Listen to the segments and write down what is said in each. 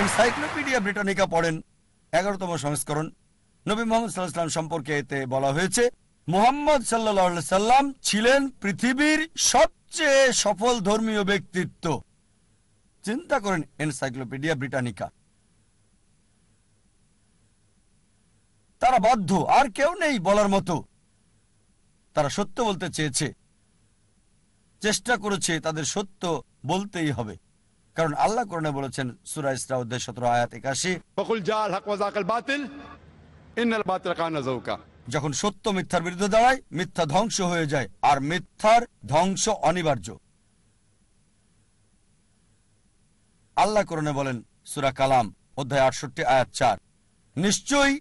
Encyclopaedia Britannica পড়েন। এগারোতম সংস্করণ। নবী মোহাম্মদ সাল্লাহাম সম্পর্কে এতে বলা হয়েছে, মোহাম্মদ সাল্লাহ সাল্লাম ছিলেন পৃথিবীর সবচেয়ে সফল ধর্মীয় ব্যক্তিত্ব। চিন্তা করেন এনসাইক্লোপিডিয়া ব্রিটানিকা তারা বাধ্য, আর কেউ নেই বলার মতো। তারা সত্য বলতে চেয়েছে। চেষ্টা করেছে তাদের সত্য বলতেই হবে। কারণ আল্লাহ করণে বলেছেন সুরা ইসরা উদ্দেশ সতেরো আয়াত একাশি। বাতিল যখন সত্য মিথ্যার বিরুদ্ধে দাঁড়ায় মিথ্যা ধ্বংস হয়ে যায় আর মিথ্যার ধ্বংস অনিবার্য। আল্লাহ করণে বলেন সুরা কালাম অধ্যায় আটষট্টি আয়াত চার। নিশ্চয়ই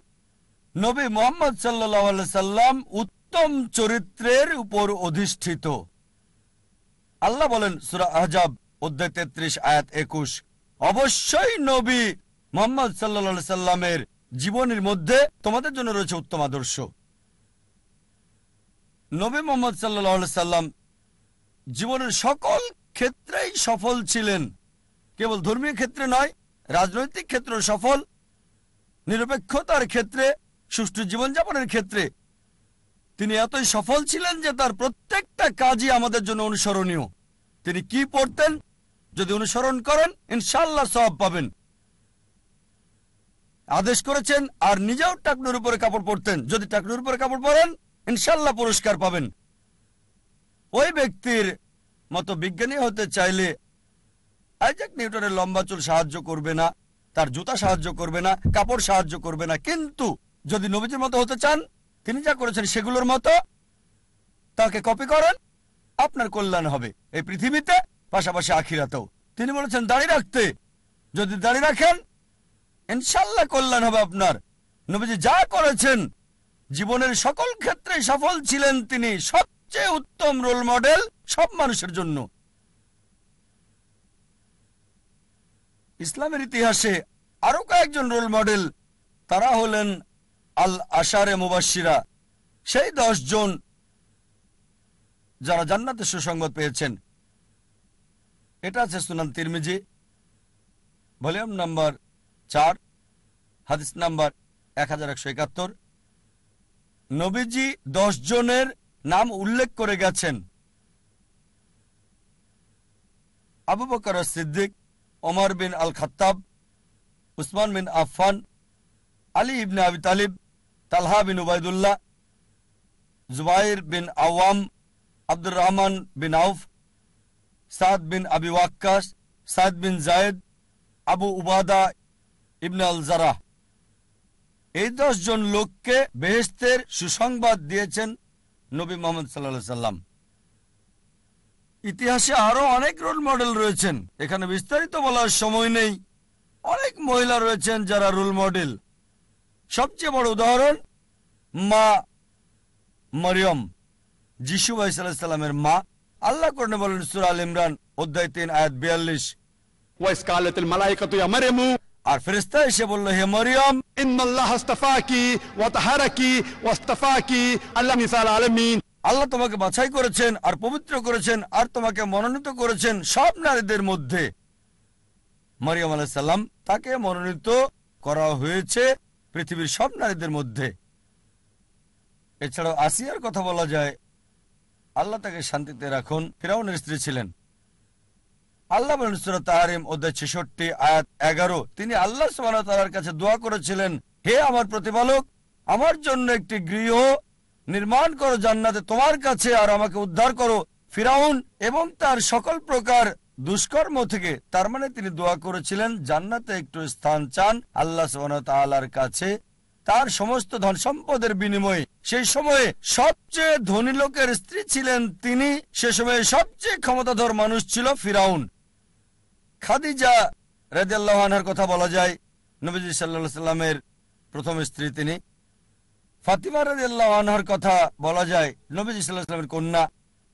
নবী মোহাম্মদ সাল্লাহ সাল্লাম উত্তম চরিত্রের উপর অধিষ্ঠিত। আল্লাহ বলেন সুরা আহজাব অধ্যায় তেত্রিশ, আয়াত একুশ। অবশ্যই নবী মোহাম্মদ সাল্লা সাল্লামের জীবনের মধ্যে তোমাদের জন্য রয়েছে উত্তম আদর্শ। নবী মোহাম্মদ সাল্লাহ সাল্লাম জীবনের সকল ক্ষেত্রেই সফল ছিলেন। কেবল ধর্মীয় ক্ষেত্রে নয়, রাজনৈতিক ক্ষেত্রে সফল, নিরপেক্ষতার ক্ষেত্রে, সুষ্ঠু জীবনযাপনের ক্ষেত্রে। তিনি এতই সফল ছিলেন যে তার প্রত্যেকটা কাজই আমাদের জন্য অনুসরণীয়। তিনি কি পড়তেন? যদি অনুসরণ করেন ইনশাল্লাহ সব পাবেন। আদেশ করেছেন, আর নিজেও টাকনুর উপরে কাপড় পরতেন। যদি টাকনুর উপরে কাপড় পরেন ইনশাল্লাহ পুরস্কার পাবেন। ওই ব্যক্তির মতো বিজ্ঞানী হতে চাইলে আইজাক নিউটনের লম্বা চুল সাহায্য করবে না, তার জুতা সাহায্য করবে না, কাপড় সাহায্য করবে না। কিন্তু যদি নবীজির মতো হতে চান, তিনি যা করেছেন সেগুলোর মতো, তাকে কপি করেন, আপনার কল্যাণ হবে। এই পৃথিবীতে পাশাপাশি আখিরাতেও। তিনি বলেছেন দাঁড়িয়ে রাখতে। যদি দাঁড়িয়ে রাখেন, ইনশাল্লাহ কল্যাণ হবে আপনার। নবীজি যা করেছেন, জীবনের সকল ক্ষেত্রে সফল ছিলেন তিনি। সবচেয়ে উত্তম রোল মডেল সব মানুষের জন্য। ইসলামের ইতিহাসে আরও কয়েকজন রোল মডেল, তারা হলেন আল আশারে মুবাসিরা সেই দশ জন যারা জান্নাতে সুসংবাদ পেয়েছেন। এটা আছে সুনান তিরমিজি। ভলিউম নাম্বার চার, হাদিস নাম্বার এক হাজার একশো একাত্তর। নবীজি জনের নাম উল্লেখ করে গেছেন। আবু বকর সিদ্দিক, ওমর বিন আল খাত্তাব উসমান বিন আফফান, আলী ইবনে আবি তালিব, তালহা বিন উবায়দুল্লাহ, জুবাইর বিন আওয়াম, আব্দুর রহমান বিন আউফ সাদ বিন আবি ওয়াক্কাস, সাদ বিন জায়েদ আবু উবাদা ইবনে আল জারাহ। এই জন লোককে বেহেস্তের সুসংবাদ দিয়েছেন নবী মোহাম্মদ সাল্লা সাল্লাম। ইতিহাসে আরও অনেক রোল মডেল রয়েছেন। এখানে বিস্তারিত বলার সময় নেই। অনেক মহিলা রয়েছেন যারা রোল মডেল। সবচেয়ে বড় উদাহরণ, মা মরিয়ম, যিশু সাল্লামের মা। আল্লাহ করনে বলেন সুরাল ইমরান অধ্যায় তিন আয়াত বিয়াল্লিশ। আর ফেরেস্তা এসে বলল হে মরিয়ম আল্লাহ তোমাকে বাছাই করেছেন আর পবিত্র করেছেন আর তোমাকে মনোনীত করেছেন সব নারীদের মধ্যে। মরিয়ম আলাইসাল্লাম তাকে মনোনীত করা হয়েছে পৃথিবীর সব নারীদের মধ্যে। এছাড়াও আসিয়ার কথা বলা যায় আল্লাহ তাকে শান্তিতে রাখুন। ফিরাউনের স্ত্রী ছিলেন। আল্লাহ তাহারিম, অধ্যায় ছেষট্টি, আয়াত এগারো। তিনি আল্লাহ তাআলার কাছে দোয়া করেছিলেন, হে আমার প্রতিপালক, আমার জন্য একটি গৃহ নির্মাণ করো জান্নাতে, তোমার কাছে আর আমাকে উদ্ধার করো। ফিরাউন এবং তার সকল প্রকার দুষ্কর্ম থেকে, তার মানে তিনি দোয়া করেছিলেন, জান্নাতে একটু স্থান চান আল্লাহ ওয়া কাছে তার সমস্ত ধন সম্পদের বিনিময়ে। সেই সময়ে সবচেয়ে ধনী লোকের স্ত্রী ছিলেন তিনি। সে সময়ে সবচেয়ে ক্ষমতাধর মানুষ ছিল ফিরাউন। খাদিজা রাজিয়াল্লাহ আনহার কথা বলা যায়, নবীজি সাল্লাহ সাল্লামের প্রথম স্ত্রী তিনি। ফাতিমা আনহার কথা বলা যায়, নবীজি সাল্লাহ সাল্লামের কন্যা।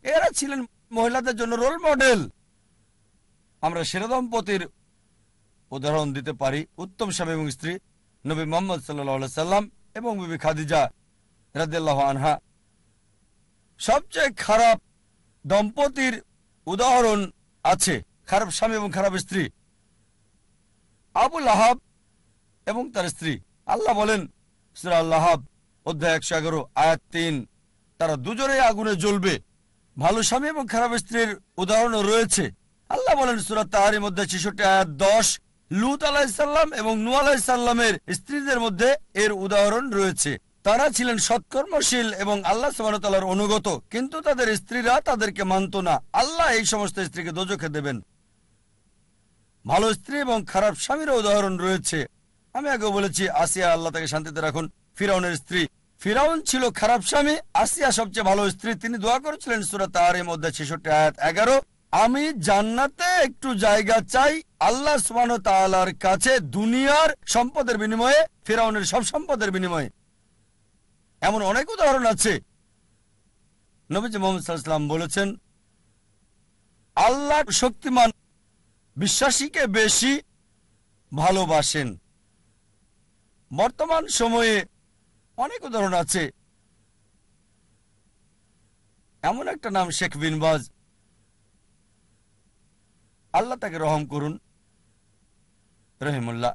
এরা ছিলেন মহিলাদের জন্য রোল মডেল। আমরা সেরা দম্পতির উদাহরণ দিতে পারি, উত্তম স্বামী এবং স্ত্রী। নবী মোহাম্মদ সাল্লাহ সাল্লাম এবং বিবি খাদিজা রাজিয়াল্লাহ আনহা। সবচেয়ে খারাপ দম্পতির উদাহরণ আছে, খারাপ স্বামী এবং খারাপ স্ত্রী। আবুল আহাব এবং তার স্ত্রী। আল্লাহ বলেন, সুরা আল্লাহাব অধ্যায় একশো এগারো, আয়াত তিন, তারা দুজনেই আগুনে জ্বলবে। ভালো স্বামী এবং খারাপ স্ত্রীর উদাহরণও রয়েছে। আল্লাহ বলেন সুরাত তাহারির মধ্যে ছেষট্টি, আয়াত দশ লুত আলাহিসাল্লাম এবং নু আলাহিসাল্লামের স্ত্রীদের মধ্যে এর উদাহরণ রয়েছে। তারা ছিলেন সৎকর্মশীল এবং আল্লাহ সুবাহতালার অনুগত, কিন্তু তাদের স্ত্রীরা তাদেরকে মানত না। আল্লাহ এই সমস্ত স্ত্রীকে দোজখে দেবেন। ভালো স্ত্রী এবং খারাপ স্বামীর উদাহরণ রয়েছে। আমি আগে বলেছি, আসিয়া আল্লাহ তাকে শান্তিতে রাখুন। ফিরাউনের স্ত্রী। ফিরাউন ছিল খারাপ স্বামী, আসিয়া সবচেয়ে ভালো স্ত্রী। তিনি দোয়া করেছিলেন সুরাত তাহারের মধ্যে ছেষট্টি আয়াত এগারো আমি জান্নাতে একটু জায়গা চাই আল্লাহ সুবান তালার কাছে দুনিয়ার সম্পদের বিনিময়ে, ফেরাউনের সব সম্পদের বিনিময়ে। এমন অনেক উদাহরণ আছে। নবীজ মোহাম্মদ বলেছেন, আল্লাহ শক্তিমান বিশ্বাসীকে বেশি ভালোবাসেন। বর্তমান সময়ে অনেক উদাহরণ আছে। এমন একটা নাম শেখ বিনবাজ আল্লাহ তাকে রহম করুন। রহিমুল্লাহ,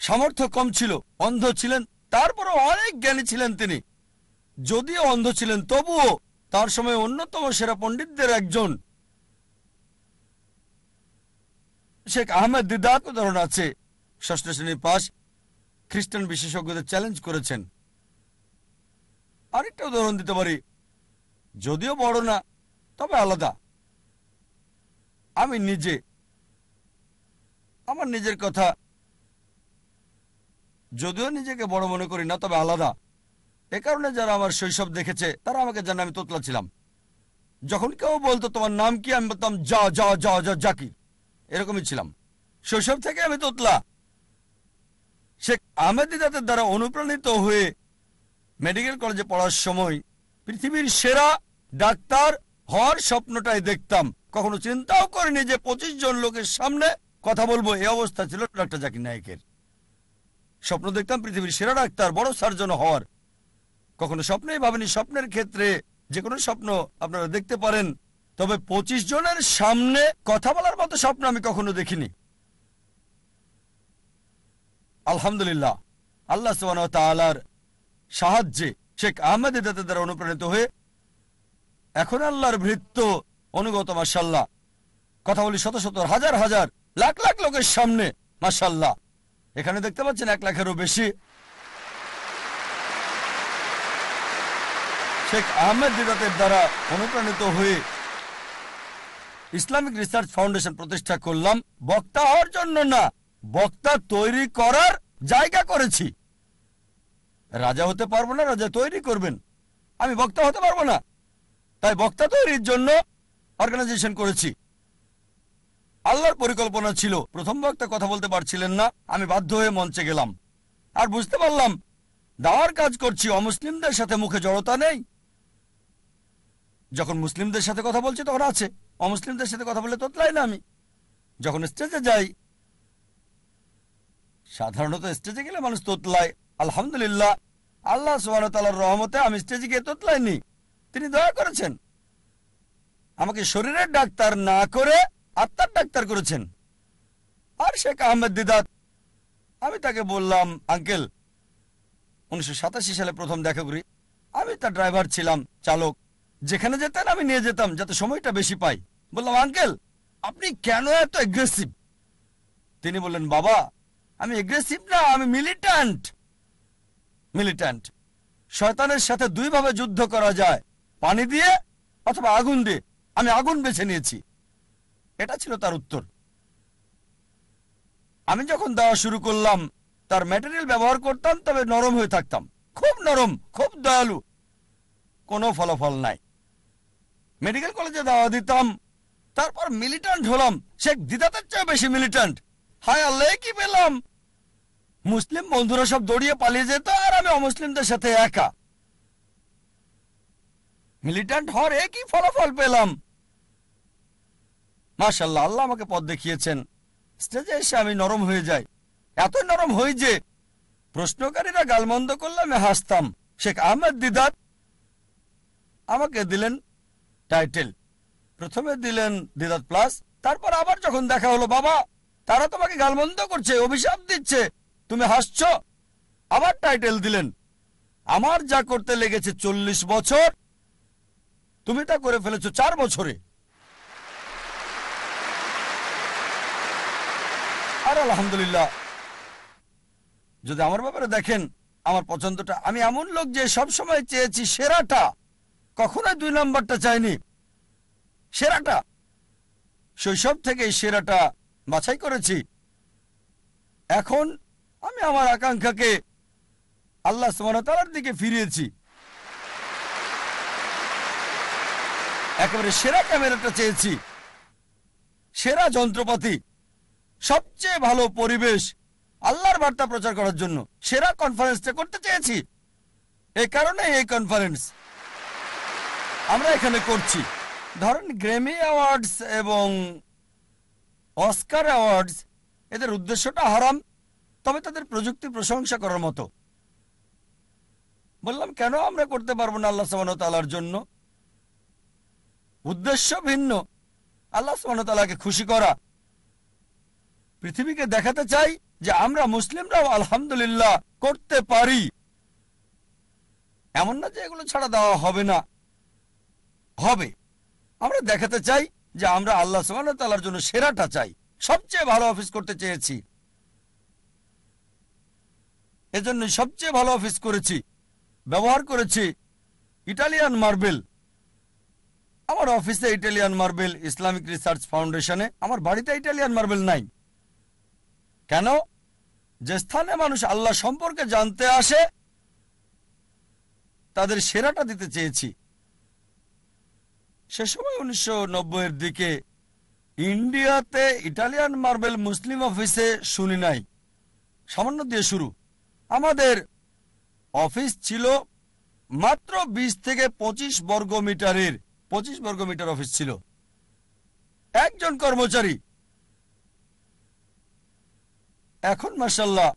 সামর্থ্য কম ছিল, অন্ধ ছিলেন, তারপরও অনেক জ্ঞানী ছিলেন তিনি। যদিও অন্ধ ছিলেন, তবুও তার সময় অন্যতম সেরা পণ্ডিতদের একজন। শেখ আহমেদ দিদাত উদাহরণ আছে, ষষ্ঠ শ্রেণির পাশ, খ্রিস্টান বিশেষজ্ঞদের চ্যালেঞ্জ করেছেন। আরেকটা উদাহরণ দিতে পারি, যদিও বড় না, তবে আলাদা। আমি নিজে। আমার নিজের কথা। যদিও নিজেকে বড় মনে করি না, তবে আলাদা। এ কারণে যারা আমার শৈশব দেখেছে, তারা আমাকে জানে আমি তোতলা ছিলাম। যখন কেউ বলতো, তোমার নাম কি? আমি বলতাম, যা যা যা যা জাকির এরকমই ছিলাম। শৈশব থেকে আমি তোতলা। শেখ আহমেদ দিদাতের দ্বারা অনুপ্রাণিত হয়ে মেডিকেল কলেজে পড়ার সময় পৃথিবীর সেরা ডাক্তার হওয়ার স্বপ্নটাই দেখতাম। কখনো চিন্তাও করেনি যে পঁচিশ জন লোকের সামনে কথা বলব। এই অবস্থা ছিল ডাক্তার জাকির নায়কের। স্বপ্ন দেখতাম পৃথিবীর সেরা ডাক্তার, বড় সার্জন হওয়ার। কখনো স্বপ্নেই ভাবেনি, স্বপ্নের ক্ষেত্রে যে কোনো স্বপ্ন আপনারা দেখতে পারেন। তবে পঁচিশ জনের সামনে কথা বলার মতো স্বপ্ন আমি কখনো দেখিনি। আলহামদুলিল্লাহ, আল্লাহ তালার সাহায্যে শেখ আহমেদ দাতের দ্বারা অনুপ্রাণিত হয়ে এখন আল্লাহর ভৃত্য অনুগত মাসাল্লাহ কথা বলি শত শত, হাজার হাজার, লাখ লাখ লোকের সামনে মাসাল্লাহ এখানে দেখতে পাচ্ছেন এক লাখেরও বেশি। শেখ আহমেদ দিদাতের দ্বারা অনুপ্রাণিত হয়ে ইসলামিক রিসার্চ ফাউন্ডেশন প্রতিষ্ঠা করলাম। বক্তা হওয়ার জন্য না, বক্তা তৈরি করার জায়গা করেছি। রাজা হতে পারব না, রাজা তৈরি করবেন। আমি বক্তা হতে পারব না। তাই বক্তা তৈরির জন্য অর্গানাইজেশন করেছি। আল্লাহর পরিকল্পনা ছিল, প্রথম বক্তা কথা বলতে পারছিলেন না, আমি বাধ্য হয়ে মঞ্চে গেলাম। আর বুঝতে পারলাম, দাওয়ার কাজ করছি, অমুসলিমদের সাথে মুখে জড়তা নেই। যখন মুসলিমদের সাথে কথা বলছি, তখন আছে। অমুসলিমদের সাথে কথা বললে তোতলাই না আমি। যখন স্টেজে যাই, সাধারণত স্টেজে গেলে মানুষ তোতলায়। আলহামদুলিল্লাহ, আল্লাহ সুবাহতালার রহমতে আমি স্টেজে গিয়ে তোতলাইনি। তিনি দয়া করেছেন আমাকে শরীরের ডাক্তার না করে আত্মার ডাক্তার করেছেন। আর শেখ আহমেদ দিদাত আমি তাকে বললাম, আঙ্কেল, উনিশশো সাতাশি সালে প্রথম দেখা করি। আমি তার ড্রাইভার ছিলাম, চালক। যেখানে যেতেন আমি নিয়ে যেতাম, যাতে সময়টা বেশি পাই। বললাম, আঙ্কেল, আপনি কেন এত এগ্রেসিভ তিনি বললেন, বাবা, আমি এগ্রেসিভ না, আমি মিলিট্যান্ট মিলিট্যান্ট শয়তানের সাথে দুইভাবে যুদ্ধ করা যায়। পানি দিয়ে অথবা আগুন দিয়ে। আমি আগুন বেছে নিয়েছি। এটা ছিল তার উত্তর। আমি যখন দেওয়া শুরু করলাম, তার ম্যাটেরিয়াল ব্যবহার করতাম, তবে নরম হয়ে থাকতাম। খুব নরম, খুব দয়ালু। কোনো ফলাফল নাই। মেডিকেল কলেজে দেওয়া দিতাম, তারপর মিলিটান্ট হলাম। শেখ দিদাতের চেয়ে বেশি মিলিটান্ট হায় আল্লাহ কি পেলাম? মুসলিম বন্ধুরা সব দৌড়িয়ে পালিয়ে যেত, আর আমি অমুসলিমদের সাথে একা। মিলিট্যান্ট হওয়ার একই ফলাফল পেলাম। মাশাল্লাহ আল্লাহ আমাকে পথ দেখিয়েছেন। স্টেজে এসে আমি নরম হয়ে যাই। এত নরম হই যে প্রশ্নকারীরা গালমন্দ করলে আমি হাসতাম। শেখ আহমেদ দিদাত আমাকে দিলেন টাইটেল। প্রথমে দিলেন দিদাত প্লাস, তারপর আবার যখন দেখা হলো, বাবা, তারা তোমাকে গালমন্দ করছে, অভিশাপ দিচ্ছে, তুমি হাসছ। আবার টাইটেল দিলেন। আমার যা করতে লেগেছে চল্লিশ বছর তুমি তা করে ফেলেছো চার বছরে। আর আলহামদুলিল্লাহ, যদি আমার ব্যাপারে দেখেন, আমার পছন্দটা, আমি এমন লোক যে সব সময় চেয়েছি সেরাটা, কখনোই দুই নাম্বারটা চাইনি। সেরাটা, শৈশব থেকে সেরাটা বাছাই করেছি। এখন আমি আমার আকাঙ্ক্ষাকে আল্লাহ সুমানতালার দিকে ফিরিয়েছি। একেবারে সেরা ক্যামেরাটা চেয়েছি। সেরা যন্ত্রপাতি। সবচেয়ে ভালো পরিবেশ। আল্লাহর বার্তা প্রচার করার জন্য। সেরা কনফারেন্সটা করতে চেয়েছি। এই কারণে এই কনফারেন্স আমরা এখানে করছি। ধরেন গ্রেমি অ্যাওয়ার্ডস এবং অস্কার অ্যাওয়ার্ডস এদের উদ্দেশ্যটা হারাম, তবে তাদের প্রযুক্তি প্রশংসা করার মতো। বললাম, কেন আমরা করতে পারব না আল্লাহ সামানতালার জন্য? উদ্দেশ্য ভিন্ন। আল্লাহ সামানতালাকে খুশি করা। পৃথিবীকে দেখাতে চাই যে আমরা মুসলিমরাও আলহামদুলিল্লাহ করতে পারি। এমন না যে এগুলো ছাড়া দেওয়া হবে না। হবে। আমরা দেখাতে চাই যে আমরা আল্লাহ তালার জন্য সেরাটা চাই। সবচেয়ে ভালো অফিস করতে চেয়েছি। এজন্য সবচেয়ে ভালো অফিস করেছি। ব্যবহার করেছি। Italian marble. আমার অফিসে ইটালিয়ান মার্বেল ইসলামিক রিসার্চ ফাউন্ডেশনে আমার বাড়িতে ইটালিয়ান মার্বেল নাই। কেন? যে স্থানে মানুষ আল্লাহ সম্পর্কে জানতে আসে, তাদের সেরাটা দিতে চেয়েছি। সে সময় উনিশশো নব্বই এর দিকে ইন্ডিয়াতে ইটালিয়ান মার্বেল মুসলিম অফিসে শুনি নাই। সামান্য দিয়ে শুরু। আমাদের অফিস ছিল মাত্র ২০ থেকে ২৫ বর্গ মিটারের পঁচিশ বর্গমিটার অফিস ছিল একজন কর্মচারী এখন মাসাল্লাহ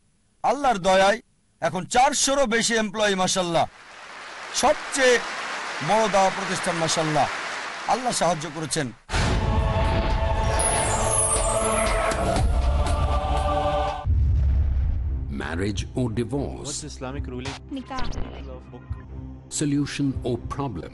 আল্লাহর দয়ায় এখন চারশোরও বেশি এমপ্লয়ি মাসাল্লাহ সবচেয়ে বড় দেওয়া প্রতিষ্ঠান মাসাল্লাহ আল্লাহ সাহায্য করেছেন Marriage or divorce? What's Islamic ruling? Nikah. Solution or problem?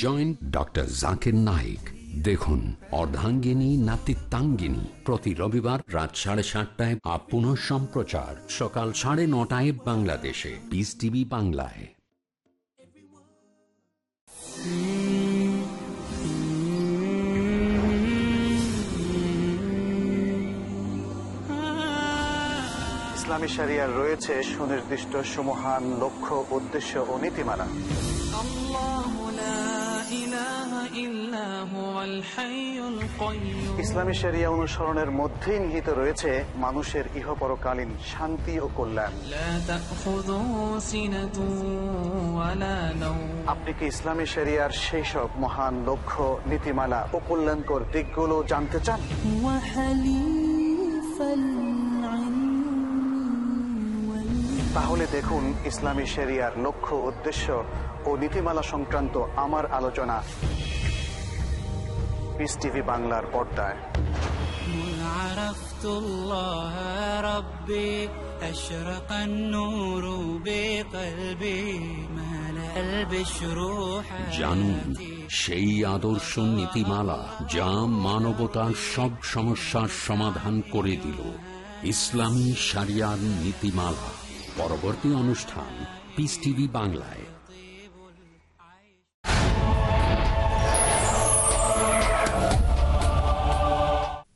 Joint doctor Zakir Naik দেখুন, অর্ধাঙ্গিনী, নাতিত্বাঙ্গিনী। প্রতি রবিবার রাত সাড়ে সাতটায় আপন সম্প্রচার। সকাল সাড়ে নটায় বাংলাদেশে। পিস টিভি বাংলায়। ইসলামী শরিয়ার রয়েছে সুনির্দিষ্ট, সমহান লক্ষ্য, উদ্দেশ্য ও নীতিমালা। ইসলামী শরিয়া অনুসরণের মধ্যে নিহিত রয়েছে মানুষের ইহপরকালীন শান্তি ও কল্যাণ। আপনি কি ইসলামী শরিয়ার সেই সব মহান লক্ষ্য নীতিমালা ও কল্যাণকর দিকগুলো জানতে চান? তাহলে দেখুন ইসলামী শরিয়ার লক্ষ্য উদ্দেশ্য ও নীতিমালা সংক্রান্ত আমার আলোচনা পিস টিভি বাংলার পর্দায় مذ عرفت الله ربي أشرق النور بقلبي ملأ البشر জানুন حياتي সেই আদর্শ নীতিমালা যা মানবতার সব সমস্যার সমাধান করে দিল ইসলামী সারিয়ার নীতিমালা পরবর্তী অনুষ্ঠান পিস টিভি বাংলায়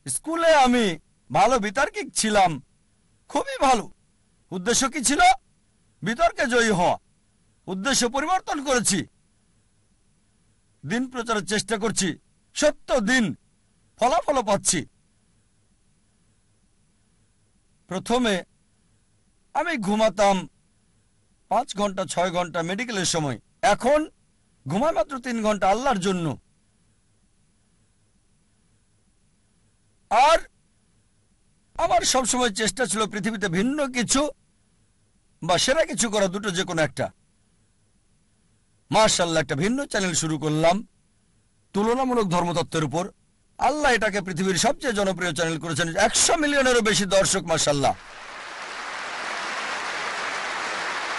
স্কুলে আমি ভালো বিতার্কিক ছিলাম। খুবই ভালো। উদ্দেশ্য কি ছিল? বিতর্কে জয়ী হওয়া। উদ্দেশ্য পরিবর্তন করেছি। দিন প্রচারের চেষ্টা করছি। সত্য দিন ফলাফল পাচ্ছি। প্রথমে আমি ঘুমাতাম পাঁচ ঘণ্টা, ছয় ঘণ্টা মেডিকেলের সময়। এখন ঘুমায় মাত্র তিন ঘণ্টা আল্লাহর জন্য। আর আমার সবসময় চেষ্টা ছিল পৃথিবীতে ভিন্ন কিছু বা সেরা কিছু করা দুটো যে কোনো একটা। মার্শাল্লাহ একটা ভিন্ন চ্যানেল শুরু করলাম। তুলনামূলক ধর্মতত্ত্বের উপর। আল্লাহ এটাকে পৃথিবীর সবচেয়ে জনপ্রিয় চ্যানেল করেছেন। একশো মিলিয়নেরও বেশি দর্শক মার্শাল্লাহ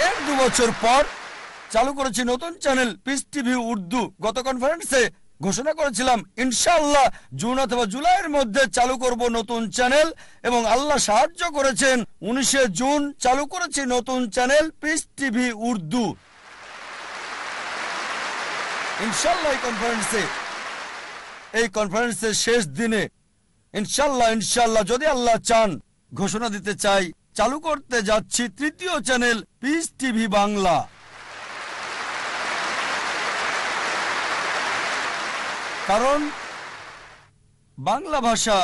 এর দু বছর পর চালু করেছি নতুন চ্যানেল পিস টিভি উর্দু গত কনফারেন্সে ঘোষণা করেছিলাম, ইনশাআল্লাহ জুন অথবা জুলাইয়ের মধ্যে চালু করব নতুন চ্যানেল এবং আল্লাহ সাহায্য করেছেন, উনিশে জুন চালু করেছি নতুন চ্যানেল পিস টিভি উর্দু। ইনশাল্লাহ কনফারেন্সে এই কনফারেন্সের শেষ দিনে ইনশাল্লাহ ইনশাল্লাহ যদি আল্লাহ চান, ঘোষণা দিতে চাই, চালু করতে যাচ্ছি তৃতীয় চ্যানেল পিস টিভি বাংলা। কারণ বাংলা ভাষা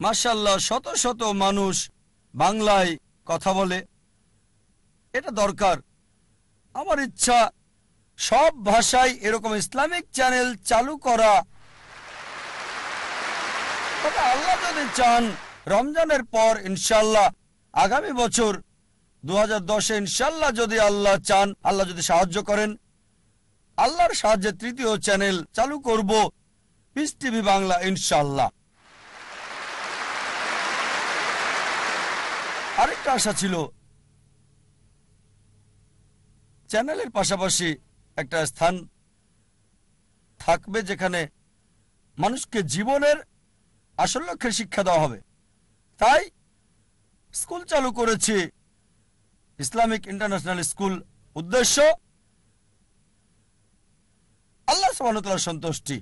মাসাল্লাহ শত শত মানুষ বাংলায় কথা বলে। এটা দরকার। আমার ইচ্ছা, সব ভাষায় এরকম ইসলামিক চ্যানেল চালু করা। তবে আল্লাহ যদি চান, রমজানের পর ইনশাল্লাহ আগামী বছর দু হাজার দশে ইনশাল্লাহ যদি আল্লাহ চান, আল্লাহ যদি সাহায্য করেন আল্লাহর সাহায্যে তৃতীয় চ্যানেল চালু করব। পিস টিভি বাংলা ইনশাল্লাহ আরেকটা আশা ছিল, চ্যানেলের পাশাপাশি একটা স্থান থাকবে যেখানে মানুষকে জীবনের আসল লক্ষ্যের শিক্ষা দেওয়া হবে। তাই স্কুল চালু করেছি, ইসলামিক ইন্টারন্যাশনাল স্কুল উদ্দেশ্য আল্লাহ সুবহানাহু সন্তুষ্টি।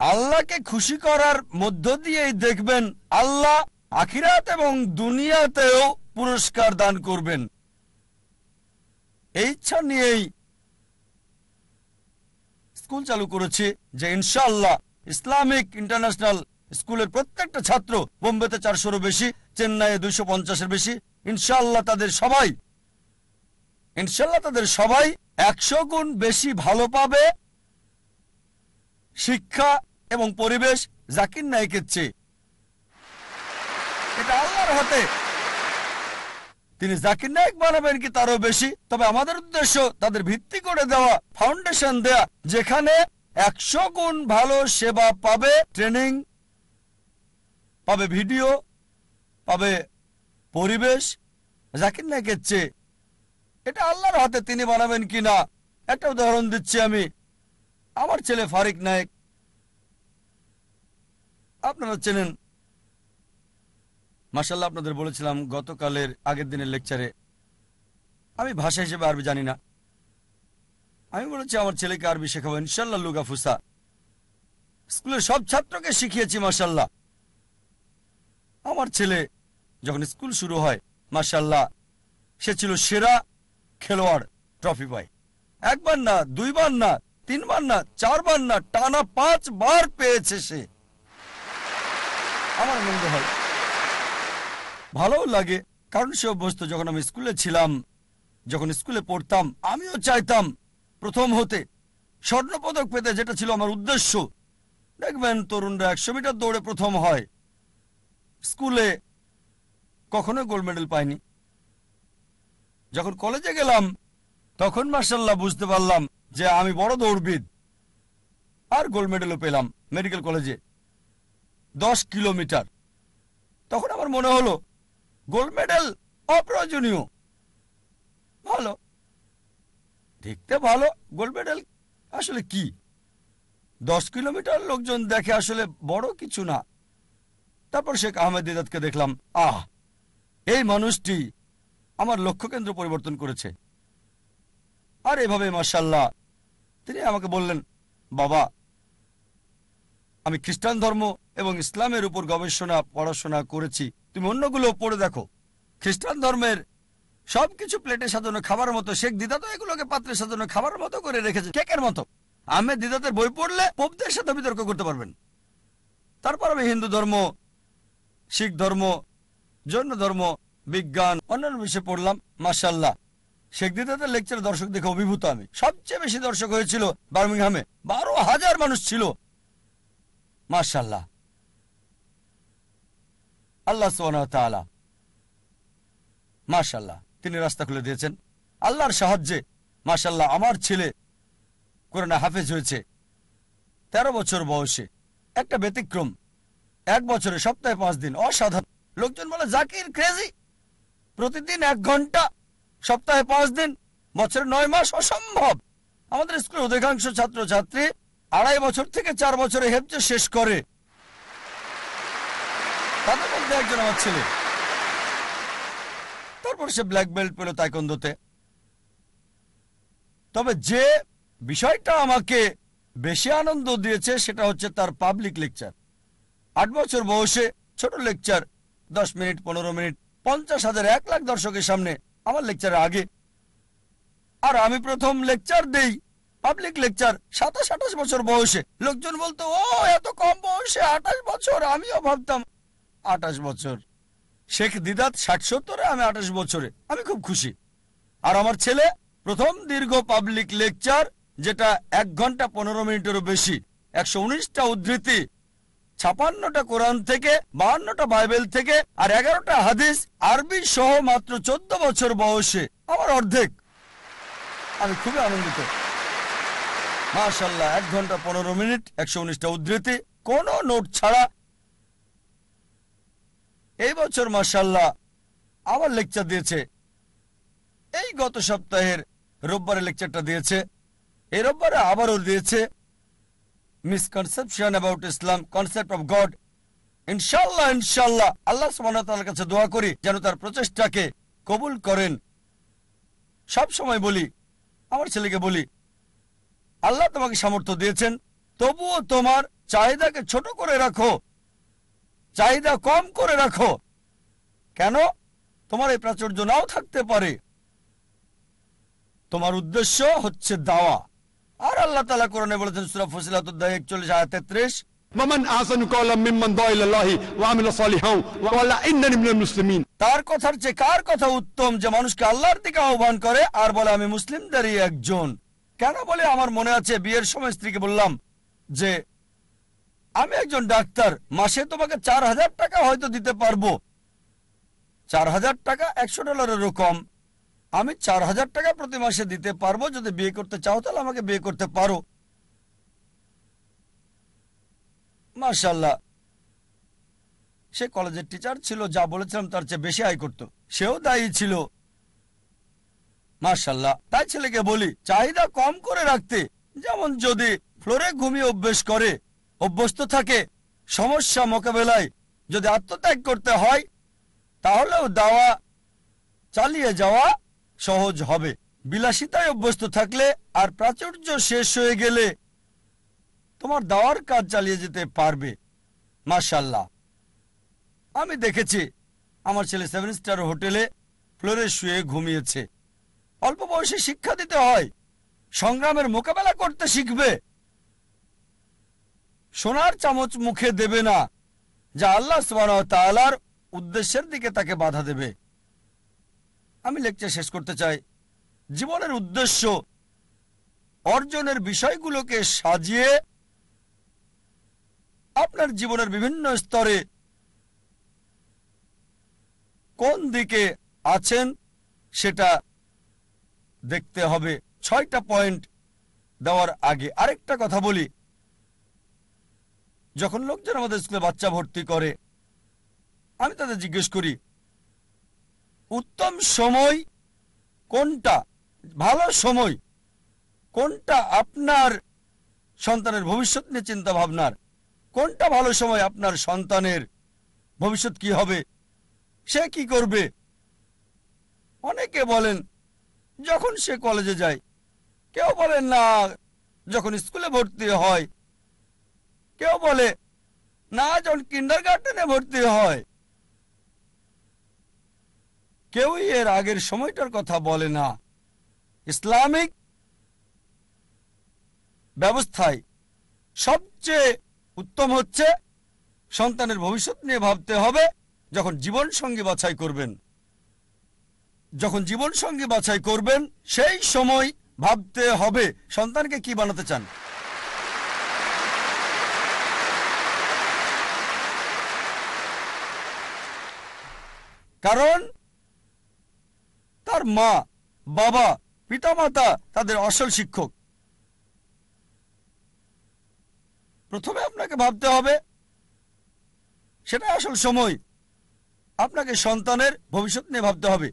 আল্লাহকে খুশি করার মধ্য দিয়েই দেখবেন আল্লাহ আখিরাত এবং দুনিয়াতেও পুরস্কার দান করবেন। এই ইচ্ছা নিয়েই স্কুল চালু করেছি যে ইনশাআল্লাহ ইসলামিক ইন্টারন্যাশনাল স্কুলের প্রত্যেকটা ছাত্র বোম্বেতে চারশোরও বেশি, চেন্নাইয়ে দুইশো পঞ্চাশের বেশি, ইনশাআল্লাহ তাদের সবাই ইনশাল্লাহ তাদের সবাই একশো গুণ বেশি ভালো পাবে শিক্ষা এবং পরিবেশ জাকির নায়কের চেয়ে। এটা আল্লাহর হাতে। তিনি জাকির নায়ক বানাবেন কি তারও বেশি, তবে আমাদের উদ্দেশ্য তাদের ভিত্তি করে দেওয়া ফাউন্ডেশন দেয়া, যেখানে একশো গুণ ভালো সেবা পাবে ট্রেনিং পাবে ভিডিও পাবে পরিবেশ জাকির নায়কের চেয়ে। এটা আল্লাহর হাতে তিনি বানাবেন কিনা, একটা উদাহরণ দিচ্ছি আমি। আমার ছেলে ফারিক নায়ক। আপনারা চেনেন। মাসাল্লাহ আপনাদের বলেছিলাম, গতকালের আগের দিনের লেকচারে। আমি ভাষা হিসেবে আরবি জানি না। আমি বলেছি, আমার ছেলেকে আরবি শেখাবো ইনশাল্লাহ লুগা ফুসা। স্কুলের সব ছাত্রকে শিখিয়েছি মাসাল্লাহ আমার ছেলে যখন স্কুল শুরু হয় মাসাল্লাহ সে ছিল সেরা খেলোয়াড়, ট্রফি পায়। একবার না, দুইবার না তিনবার না, চারবার না, টানা পাঁচবার পেয়েছে সে। আমার আনন্দ হয় ভালোও লাগে, কারণ সে অভ্যস্ত। যখন আমি স্কুলে ছিলাম, যখন স্কুলে পড়তাম, আমিও চাইতাম প্রথম হতে স্বর্ণপদক পেতে, যেটা ছিল আমার উদ্দেশ্য। দেখবেন তরুণরা একশো মিটার দৌড়ে প্রথম হয়। স্কুলে কখনো গোল্ড মেডেল পাইনি। যখন কলেজে গেলাম, তখন মার্শাল্লাহ বুঝতে পারলাম যে আমি বড় দৌড়বিদ। আর গোল্ড মেডেলও পেলাম মেডিকেল কলেজে। দশ কিলোমিটার। তখন আমার মনে হলো, গোল্ড মেডেল অপ্রয়োজনীয়। ভালো। দেখতে ভালো, গোল্ড মেডেল আসলে কি? দশ কিলোমিটার লোকজন দেখে আসলে বড় কিছু না। তারপর শেখ আহমেদ দিদাতকে দেখলাম, আহ, এই মানুষটি আমার লক্ষ্য কেন্দ্র পরিবর্তন করেছে। আর এভাবে মাসাল্লাহ তিনি আমাকে বললেন, বাবা, আমি খ্রিস্টান ধর্ম এবং ইসলামের উপর গবেষণা, পড়াশোনা করেছি। তুমি অন্যগুলো পড়ে দেখো। খ্রিস্টান ধর্মের সবকিছু প্লেটে সাজানো খাবার মতো। শেখ দিদা তো এগুলোকে পাত্রে সাজানো খাবার মতো করে রেখেছে, কেকের মতো। আহমেদ দিদাতের বই পড়লে পোপদের সাথে বিতর্ক করতে পারবেন। তারপর আমি হিন্দু ধর্ম, শিখ ধর্ম, জৈন ধর্ম, বিজ্ঞান, অন্যান্য বিষয়ে পড়লাম মাসাল্লাহ শেখ দিদাতের লেকচার দর্শক দেখে অভিভূত আমি। সবচেয়ে বেশি দর্শক হয়েছিল বার্মিংহামে। বারো হাজার মানুষ ছিল। মাসাল্লাহ আল্লাহ সোহানা মাশাল্লাহ তিনি রাস্তা খুলে দিয়েছেন। আল্লাহর সাহায্যে মাশাল্লাহ আমার ছেলে কোরআনে হাফেজ হয়েছে তেরো বছর বয়সে। একটা ব্যতিক্রম। এক বছরে সপ্তাহে পাঁচ দিন। অসাধারণ। লোকজন বলে, জাকির ক্রেজি প্রতিদিন এক ঘণ্টা সপ্তাহে পাঁচ দিন, বছরে নয় মাস অসম্ভব। আমাদের স্কুলের অধিকাংশ ছাত্র ছাত্রী আড়াই বছর থেকে চার বছরে হেফজে শেষ করে। তাদের মধ্যে একজন আমার ছেলে। তারপর সে ব্ল্যাক বেল্ট পেল তাইকন্দোতে তবে যে বিষয়টা আমাকে বেশি আনন্দ দিয়েছে সেটা হচ্ছে তার পাবলিক লেকচার আট বছর বয়সে ছোট লেকচার দশ মিনিট, পনেরো মিনিট, পঞ্চাশ হাজার এক লাখ দর্শকের সামনে আমার লেকচারের আগে। আর আমি প্রথম লেকচার দেই পাবলিক লেকচার সাতাশ, আঠাশ বছর বয়সে। লোকজন বলতো, ও, এত কম বয়সে আঠাশ বছর, আমিও ভাবতাম, আঠাশ বছর। শেখ দিদাত ষাট সত্তরে, আমি আঠাশ বছরে। আমি খুব খুশি। আর আমার ছেলে, প্রথম দীর্ঘ পাবলিক লেকচার যেটা এক ঘণ্টা পনেরো মিনিটেরও বেশি। একশো উনিশটা উদ্ধৃতি ছাপান্নটা কোরআন থেকে, বাহান্নটা বাইবেল থেকে, আর এগারোটা হাদিস আরবি সহ মাত্র চোদ্দ বছর বয়সে। আমার অর্ধেক। আমি খুবই আনন্দিত। মাশাল্লাহ এক ঘণ্টা পনেরো মিনিট, একশো উনিশটা উদ্ধৃতি। কোনো নোট ছাড়া এই বছর মাসাল্লাহ আবার লেকচার দিয়েছে। এই গত সপ্তাহের রোববারে লেকচারটা দিয়েছে। এই রোববারে আবারও দিয়েছে। Misconception about Islam concept of God ইনশাল্লাহ ইনশাল্লাহ আল্লাহ সুবহানাহু কাছে দোয়া করি, যেন তার প্রচেষ্টাকে কবুল করেন। সব সময় বলি, আমার ছেলেকে বলি, আল্লাহ তোমাকে সামর্থ্য দিয়েছেন, তবুও তোমার চাহিদাকে ছোট করে রাখো, চাহিদা কম করে রাখো। কেন? তোমার এই প্রাচুর্য নাও থাকতে পারে। তোমার উদ্দেশ্য হচ্ছে দাওয়া। আর আল্লাহ তালা কোরআনে বলেছেন সুরা ফসিলাত একচল্লিশ আয় তেত্রিশ। তার কথার চেয়ে কার কথা উত্তম যে মানুষকে আল্লাহর দিকে আহ্বান করে আর বলে আমি মুসলিমদেরই একজন কেন বলে? আমার মনে আছে বিয়ের সময় স্ত্রীকে বললাম যে আমি একজন ডাক্তার মাসে তোমাকে চার হাজার টাকা হয়তো দিতে পারব। চার হাজার টাকা একশো ডলারের কম। আমি চার হাজার টাকা প্রতি মাসে দিতে পারব, যদি বিয়ে করতে চাও, তাহলে আমাকে বিয়ে করতে পারো। মার্শাল্লাহ সে কলেজের টিচার ছিল, যা বলেছিলাম তার চেয়ে বেশি আয় করত। সেও দায়ী ছিল। মার্শাল্লাহ তাই ছেলেকে বলি, চাহিদা কম করে রাখতে, যেমন যদি ফ্লোরে ঘুমিয়ে অভ্যেস করে, অভ্যস্ত থাকে, সমস্যা মোকাবেলায় যদি আত্মত্যাগ করতে হয়, তাহলেও দাওয়া চালিয়ে যাওয়া সহজ হবে। বিলাসিতায় অভ্যস্ত থাকলে আর প্রাচুর্য শেষ হয়ে গেলে তোমার দাওয়ার কাজ চালিয়ে যেতে পারবে। মার্শাল্লাহ আমি দেখেছি, আমার ছেলে সেভেন স্টার হোটেলে ফ্লোরে শুয়ে ঘুমিয়েছে। অল্প বয়সে শিক্ষা দিতে হয়, সংগ্রামের মোকাবেলা করতে শিখবে। সোনার চামচ মুখে দেবে না, যা আল্লাহ তাআলার উদ্দেশ্যের দিকে তাকে বাধা দেবে। আমি লেকচার শেষ করতে চাই। জীবনের উদ্দেশ্য, অর্জনের বিষয়গুলোকে সাজিয়ে আপনার জীবনের বিভিন্ন স্তরে কোন দিকে আছেন সেটা দেখতে হবে। ছয়টা পয়েন্ট দেওয়ার আগে আরেকটা কথা বলি। যখন লোকজন আমাদের স্কুলে বাচ্চা ভর্তি করে, আমি তাদের জিজ্ঞেস করি উত্তম সময় কোনটা? ভালো সময় কোনটা আপনার সন্তানের ভবিষ্যৎ নিয়ে চিন্তা ভাবনার কোনটা ভালো সময় আপনার সন্তানের ভবিষ্যৎ কি হবে? সে কি করবে? অনেকে বলেন, যখন সে কলেজে যায়, কেউ বলেন না, যখন স্কুলে ভর্তি হয়। কেউ বলে, না, যখন কিন্ডার গার্ডেনে ভর্তি হয়। কেউই এর আগের সময়টার কথা বলে না। ইসলামিক ব্যবস্থায় সবচেয়ে উত্তম হচ্ছে সন্তানের ভবিষ্যৎ নিয়ে ভাবতে হবে, যখন জীবন সঙ্গী বাছাই করবেন। যখন জীবন সঙ্গী বাছাই করবেন, সেই সময় ভাবতে হবে সন্তানকে কি বানাতে চান। কারণ তার মা, বাবা, পিতামাতা তাদের আসল শিক্ষক। প্রথমে আপনাকে ভাবতে হবে সেটা আসল সময়। আপনাকে সন্তানের ভবিষ্যৎ নিয়ে ভাবতে হবে।